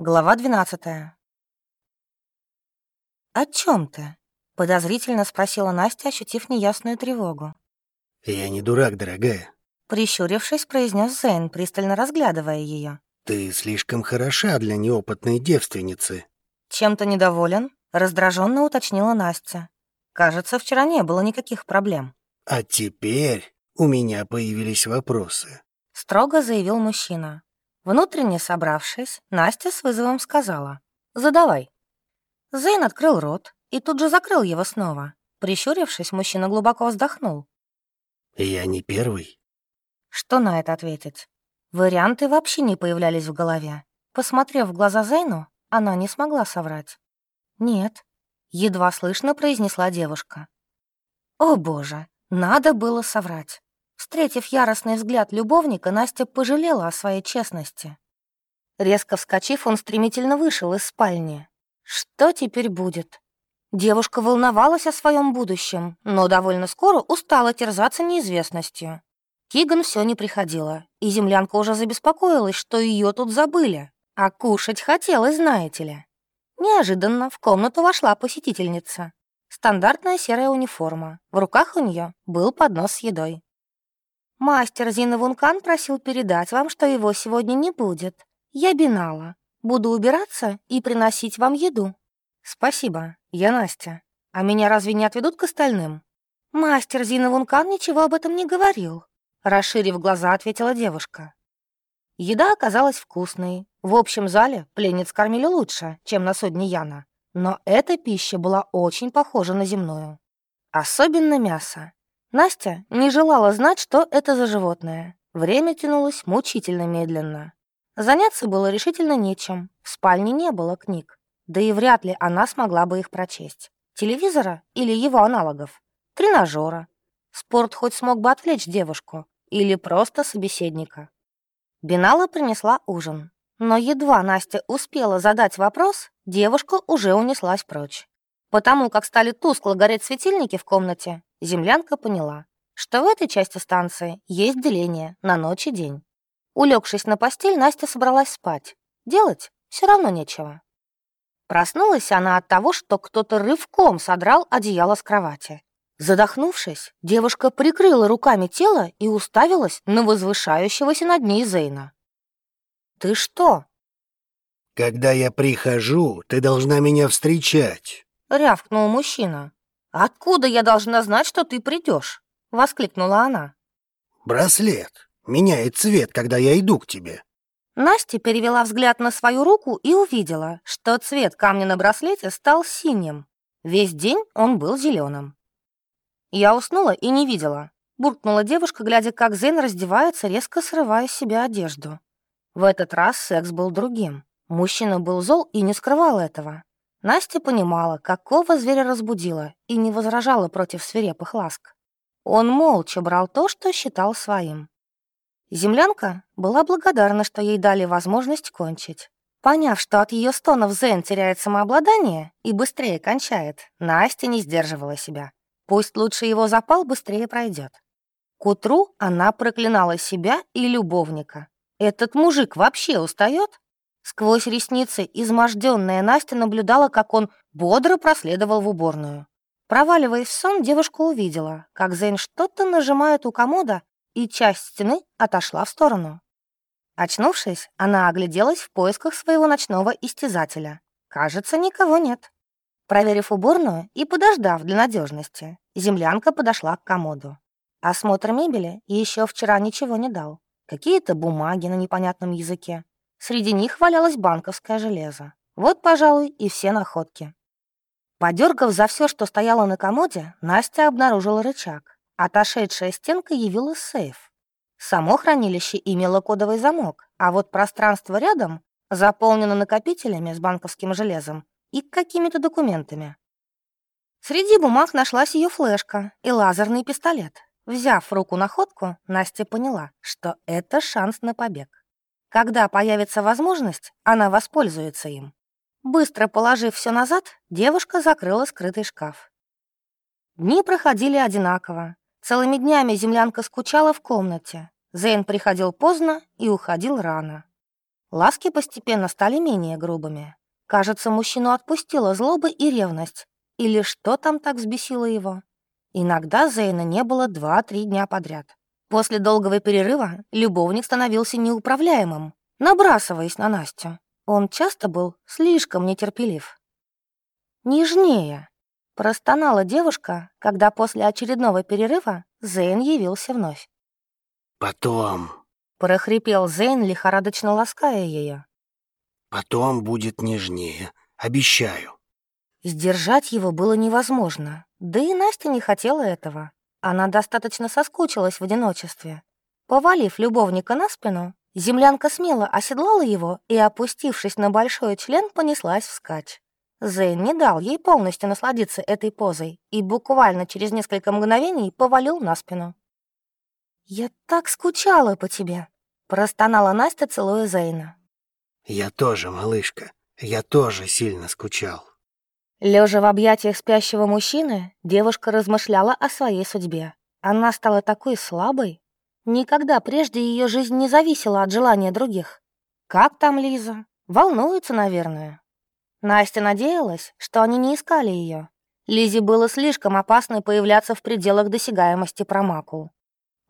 Глава 12 «О чем ты?» — подозрительно спросила Настя, ощутив неясную тревогу. «Я не дурак, дорогая». Прищурившись, произнес Зейн, пристально разглядывая ее. «Ты слишком хороша для неопытной девственницы». «Чем-то недоволен?» — раздраженно уточнила Настя. «Кажется, вчера не было никаких проблем». «А теперь у меня появились вопросы», — строго заявил мужчина. Внутренне собравшись, Настя с вызовом сказала «Задавай». Зейн открыл рот и тут же закрыл его снова. Прищурившись, мужчина глубоко вздохнул. «Я не первый». Что на это ответить? Варианты вообще не появлялись в голове. Посмотрев в глаза Зейну, она не смогла соврать. «Нет», — едва слышно произнесла девушка. «О боже, надо было соврать». Встретив яростный взгляд любовника, Настя пожалела о своей честности. Резко вскочив, он стремительно вышел из спальни. Что теперь будет? Девушка волновалась о своем будущем, но довольно скоро устала терзаться неизвестностью. Киган все не приходила, и землянка уже забеспокоилась, что ее тут забыли. А кушать хотелось, знаете ли. Неожиданно в комнату вошла посетительница. Стандартная серая униформа. В руках у нее был поднос с едой. Мастер Зина Вункан просил передать вам, что его сегодня не будет. Я Бинала. Буду убираться и приносить вам еду. Спасибо, я Настя. А меня разве не отведут к остальным? Мастер Зина Вункан ничего об этом не говорил. Расширив глаза, ответила девушка. Еда оказалась вкусной. В общем зале пленниц кормили лучше, чем на судне Яна. Но эта пища была очень похожа на земную. Особенно мясо. Настя не желала знать, что это за животное. Время тянулось мучительно медленно. Заняться было решительно нечем. В спальне не было книг. Да и вряд ли она смогла бы их прочесть. Телевизора или его аналогов. Тренажера. Спорт хоть смог бы отвлечь девушку. Или просто собеседника. Бинала принесла ужин. Но едва Настя успела задать вопрос, девушка уже унеслась прочь. Потому как стали тускло гореть светильники в комнате, землянка поняла, что в этой части станции есть деление на ночь и день. Улегшись на постель, Настя собралась спать. Делать все равно нечего. Проснулась она от того, что кто-то рывком содрал одеяло с кровати. Задохнувшись, девушка прикрыла руками тело и уставилась на возвышающегося над ней Зейна. «Ты что?» «Когда я прихожу, ты должна меня встречать», — рявкнул мужчина. «Откуда я должна знать, что ты придешь?» — воскликнула она. «Браслет. Меняет цвет, когда я иду к тебе». Настя перевела взгляд на свою руку и увидела, что цвет камня на браслете стал синим. Весь день он был зеленым. «Я уснула и не видела», — буркнула девушка, глядя, как Зейн раздевается, резко срывая с себя одежду. В этот раз секс был другим. Мужчина был зол и не скрывал этого. Настя понимала, какого зверя разбудила, и не возражала против свирепых ласк. Он молча брал то, что считал своим. Землянка была благодарна, что ей дали возможность кончить. Поняв, что от ее стонов Зен теряет самообладание и быстрее кончает, Настя не сдерживала себя. Пусть лучше его запал быстрее пройдет. К утру она проклинала себя и любовника. Этот мужик вообще устает? Сквозь ресницы изможденная Настя наблюдала, как он бодро проследовал в уборную. Проваливаясь в сон, девушка увидела, как Зейн что-то нажимает у комода, и часть стены отошла в сторону. Очнувшись, она огляделась в поисках своего ночного истязателя. Кажется, никого нет. Проверив уборную и подождав для надежности, землянка подошла к комоду. Осмотр мебели еще вчера ничего не дал. Какие-то бумаги на непонятном языке, Среди них валялось банковское железо. Вот, пожалуй, и все находки. Подергав за все, что стояло на комоде, Настя обнаружила рычаг. Отошедшая стенка явилась сейф. Само хранилище имело кодовый замок, а вот пространство рядом заполнено накопителями с банковским железом и какими-то документами. Среди бумаг нашлась ее флешка и лазерный пистолет. Взяв в руку находку, Настя поняла, что это шанс на побег. Когда появится возможность, она воспользуется им. Быстро положив все назад, девушка закрыла скрытый шкаф. Дни проходили одинаково. Целыми днями землянка скучала в комнате. Зейн приходил поздно и уходил рано. Ласки постепенно стали менее грубыми. Кажется, мужчину отпустила злоба и ревность. Или что там так взбесило его? Иногда Зейна не было два-три дня подряд. После долгого перерыва любовник становился неуправляемым, набрасываясь на Настю. Он часто был слишком нетерпелив. «Нежнее», — простонала девушка, когда после очередного перерыва Зейн явился вновь. «Потом», — прохрипел Зейн, лихорадочно лаская ее. «Потом будет нежнее, обещаю». Сдержать его было невозможно, да и Настя не хотела этого. Она достаточно соскучилась в одиночестве. Повалив любовника на спину, землянка смело оседлала его и, опустившись на большой член, понеслась вскачь. Зейн не дал ей полностью насладиться этой позой и буквально через несколько мгновений повалил на спину. «Я так скучала по тебе», — простонала Настя, целуя Зейна. «Я тоже, малышка, я тоже сильно скучал». Лежа в объятиях спящего мужчины, девушка размышляла о своей судьбе. Она стала такой слабой. Никогда прежде ее жизнь не зависела от желания других. Как там Лиза? Волнуется, наверное. Настя надеялась, что они не искали ее. Лизе было слишком опасно появляться в пределах досягаемости промакул.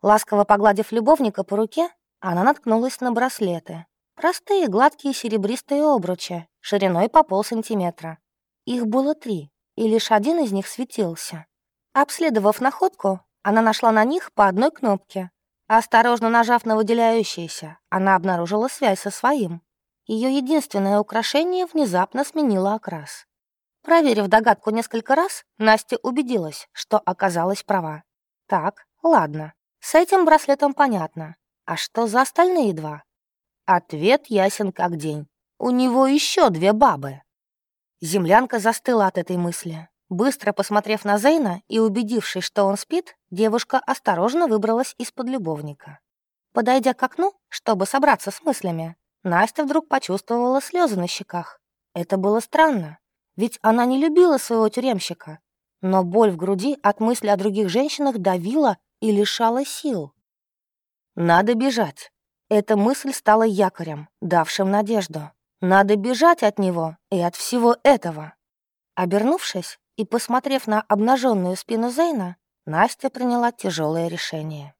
Ласково погладив любовника по руке, она наткнулась на браслеты. Простые, гладкие серебристые обручи, шириной по полсантиметра. Их было три, и лишь один из них светился. Обследовав находку, она нашла на них по одной кнопке. Осторожно нажав на выделяющиеся, она обнаружила связь со своим. Ее единственное украшение внезапно сменило окрас. Проверив догадку несколько раз, Настя убедилась, что оказалась права. Так, ладно, с этим браслетом понятно. А что за остальные два? Ответ ясен как день. У него еще две бабы. Землянка застыла от этой мысли. Быстро посмотрев на Зейна и убедившись, что он спит, девушка осторожно выбралась из-под любовника. Подойдя к окну, чтобы собраться с мыслями, Настя вдруг почувствовала слезы на щеках. Это было странно, ведь она не любила своего тюремщика. Но боль в груди от мысли о других женщинах давила и лишала сил. Надо бежать. Эта мысль стала якорем, давшим надежду. Надо бежать от него и от всего этого. Обернувшись и посмотрев на обнаженную спину Зейна, Настя приняла тяжелое решение.